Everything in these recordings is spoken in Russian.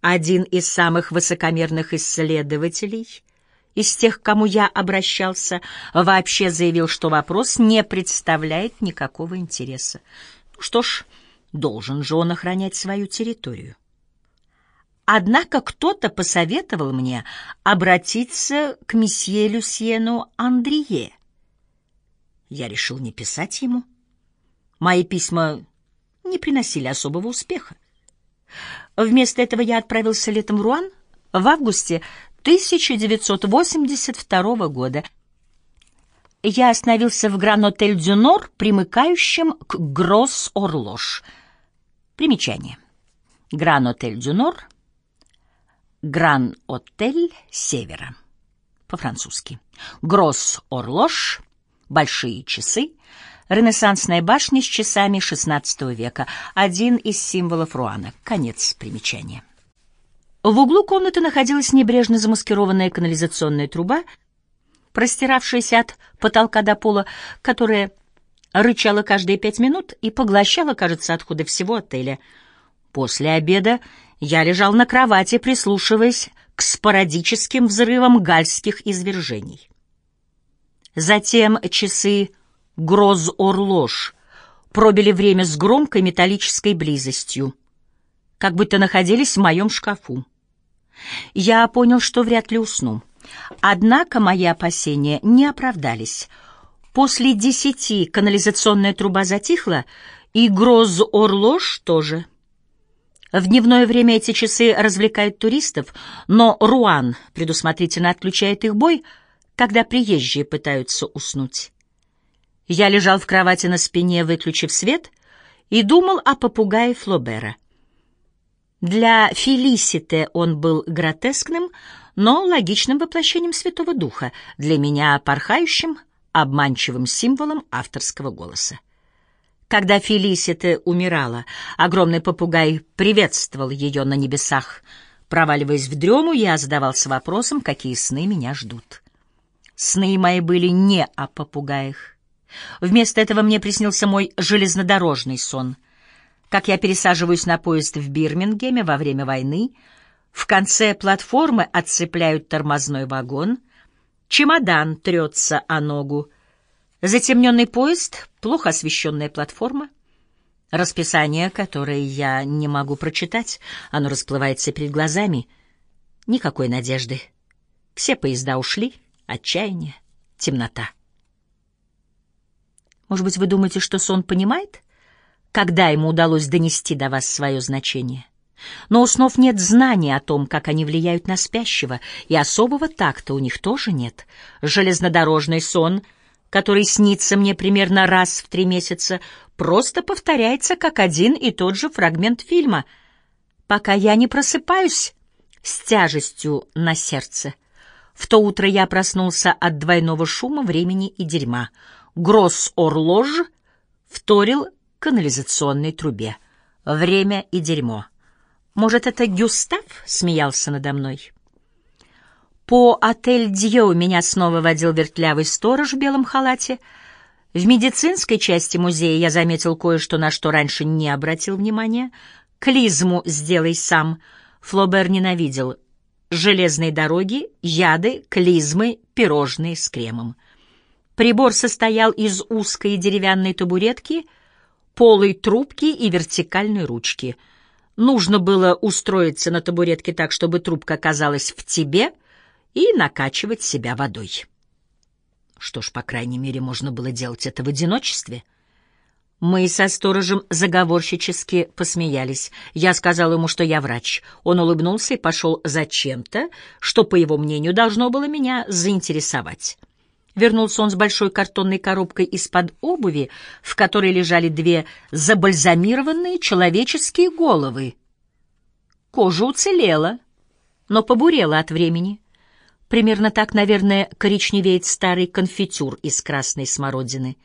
Один из самых высокомерных исследователей из тех, к кому я обращался, вообще заявил, что вопрос не представляет никакого интереса. Что ж, должен же он охранять свою территорию. Однако кто-то посоветовал мне обратиться к месье Люсьену Андрие. Я решил не писать ему. Мои письма не приносили особого успеха. Вместо этого я отправился летом в Руан в августе 1982 года. Я остановился в Гран-отель Дюнор, примыкающем к Гросс-Орлош. Примечание. Гран-отель Дюнор, Гран-отель Севера, по-французски. Гросс-Орлош, большие часы, ренессансная башня с часами XVI века, один из символов Руана. Конец примечания. В углу комнаты находилась небрежно замаскированная канализационная труба, простиравшаяся от потолка до пола, которая рычала каждые пять минут и поглощала, кажется, отходы всего отеля. После обеда я лежал на кровати, прислушиваясь к спорадическим взрывам гальских извержений. Затем часы гроз-орлож пробили время с громкой металлической близостью, как будто находились в моем шкафу. Я понял, что вряд ли усну. Однако мои опасения не оправдались. После десяти канализационная труба затихла, и гроз-орлож тоже. В дневное время эти часы развлекают туристов, но Руан предусмотрительно отключает их бой, когда приезжие пытаются уснуть. Я лежал в кровати на спине, выключив свет, и думал о попугае Флобера. Для Фелисите он был гротескным, но логичным воплощением Святого Духа, для меня порхающим, обманчивым символом авторского голоса. Когда Фелисите умирала, огромный попугай приветствовал ее на небесах. Проваливаясь в дрему, я задавался вопросом, какие сны меня ждут. Сны мои были не о попугаях. Вместо этого мне приснился мой железнодорожный сон. Как я пересаживаюсь на поезд в Бирмингеме во время войны, в конце платформы отцепляют тормозной вагон, чемодан трется о ногу, затемненный поезд, плохо освещенная платформа, расписание, которое я не могу прочитать, оно расплывается перед глазами, никакой надежды. Все поезда ушли, отчаяние, темнота. Может быть, вы думаете, что сон понимает, когда ему удалось донести до вас свое значение? Но у снов нет знания о том, как они влияют на спящего, и особого такта у них тоже нет. Железнодорожный сон, который снится мне примерно раз в три месяца, просто повторяется как один и тот же фрагмент фильма, пока я не просыпаюсь с тяжестью на сердце. В то утро я проснулся от двойного шума, времени и дерьма — Гросс-Орлож вторил канализационной трубе. Время и дерьмо. Может, это Гюстав смеялся надо мной? По отель Дьё меня снова водил вертлявый сторож в белом халате. В медицинской части музея я заметил кое-что, на что раньше не обратил внимания. Клизму сделай сам. Флобер ненавидел железные дороги, яды, клизмы, пирожные с кремом. Прибор состоял из узкой деревянной табуретки, полой трубки и вертикальной ручки. Нужно было устроиться на табуретке так, чтобы трубка оказалась в тебе, и накачивать себя водой. Что ж, по крайней мере, можно было делать это в одиночестве. Мы со сторожем заговорщически посмеялись. Я сказал ему, что я врач. Он улыбнулся и пошел за чем-то, что, по его мнению, должно было меня заинтересовать. Вернулся он с большой картонной коробкой из-под обуви, в которой лежали две забальзамированные человеческие головы. Кожа уцелела, но побурела от времени. Примерно так, наверное, коричневеет старый конфитюр из красной смородины.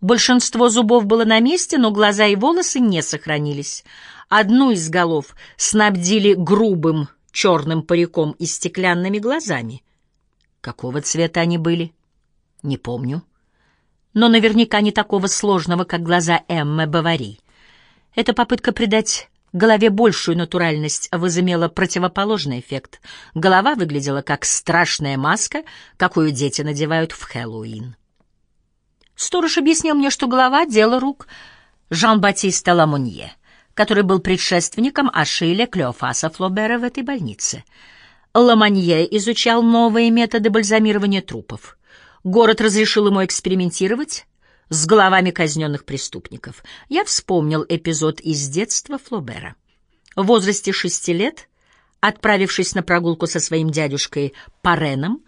Большинство зубов было на месте, но глаза и волосы не сохранились. Одну из голов снабдили грубым черным париком и стеклянными глазами. Какого цвета они были? Не помню. Но наверняка не такого сложного, как глаза Эммы Бавари. Эта попытка придать голове большую натуральность возымела противоположный эффект. Голова выглядела как страшная маска, какую дети надевают в Хэллоуин. Сторож объяснил мне, что голова — дело рук Жан-Батиста Ламонье, который был предшественником Ашиля Клеофаса Флобера в этой больнице. Ламонье изучал новые методы бальзамирования трупов. Город разрешил ему экспериментировать, с головами казненных преступников. Я вспомнил эпизод из детства Флобера. В возрасте шести лет, отправившись на прогулку со своим дядюшкой Пареном,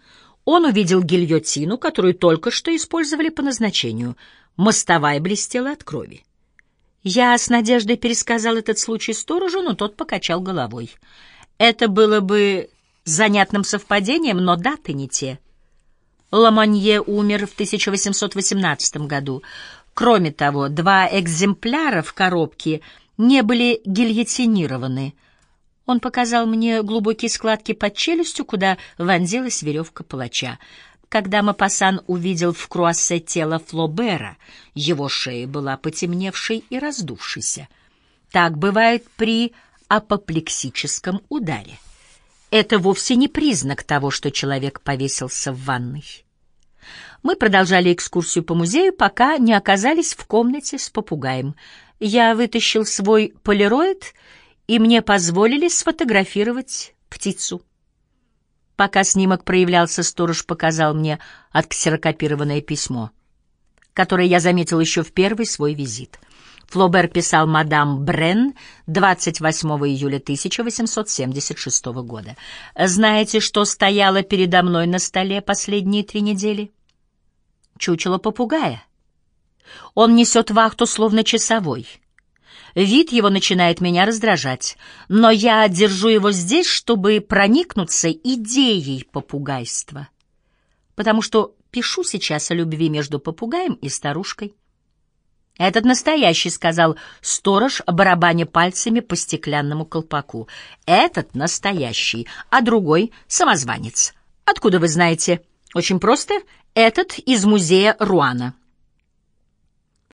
он увидел гильотину, которую только что использовали по назначению. Мостовая блестела от крови. Я с надеждой пересказал этот случай сторожу, но тот покачал головой. Это было бы занятным совпадением, но даты не те — Ламанье умер в 1818 году. Кроме того, два экземпляра в коробке не были гильотинированы. Он показал мне глубокие складки под челюстью, куда вонзилась веревка палача. Когда Мапасан увидел в круассе тело Флобера, его шея была потемневшей и раздувшейся. Так бывает при апоплексическом ударе это вовсе не признак того, что человек повесился в ванной. Мы продолжали экскурсию по музею, пока не оказались в комнате с попугаем. Я вытащил свой полироид, и мне позволили сфотографировать птицу. Пока снимок проявлялся, сторож показал мне отксерокопированное письмо, которое я заметил еще в первый свой визит — Флобер писал мадам Брен 28 июля 1876 года. «Знаете, что стояло передо мной на столе последние три недели? Чучело попугая. Он несет вахту, словно часовой. Вид его начинает меня раздражать, но я держу его здесь, чтобы проникнуться идеей попугайства, потому что пишу сейчас о любви между попугаем и старушкой. «Этот настоящий», — сказал сторож, барабаня пальцами по стеклянному колпаку. «Этот настоящий, а другой — самозванец. Откуда вы знаете?» «Очень просто. Этот из музея Руана».